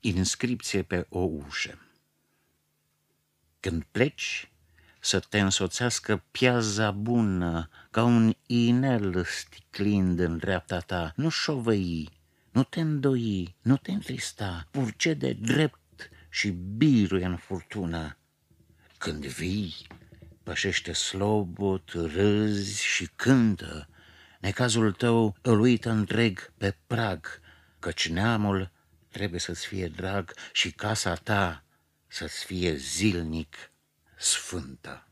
Inscripție pe o ușă Când pleci, să te însoțească piaza bună, ca un inel sticlind în dreapta ta. Nu șovăi, nu te îndoi, nu te întrista, purcede drept și biruie în furtună. Când vii, pășește slobot, râzi și cântă, necazul tău îl uită întreg pe prag, căci neamul trebuie să-ți fie drag și casa ta să-ți fie zilnic sfântă.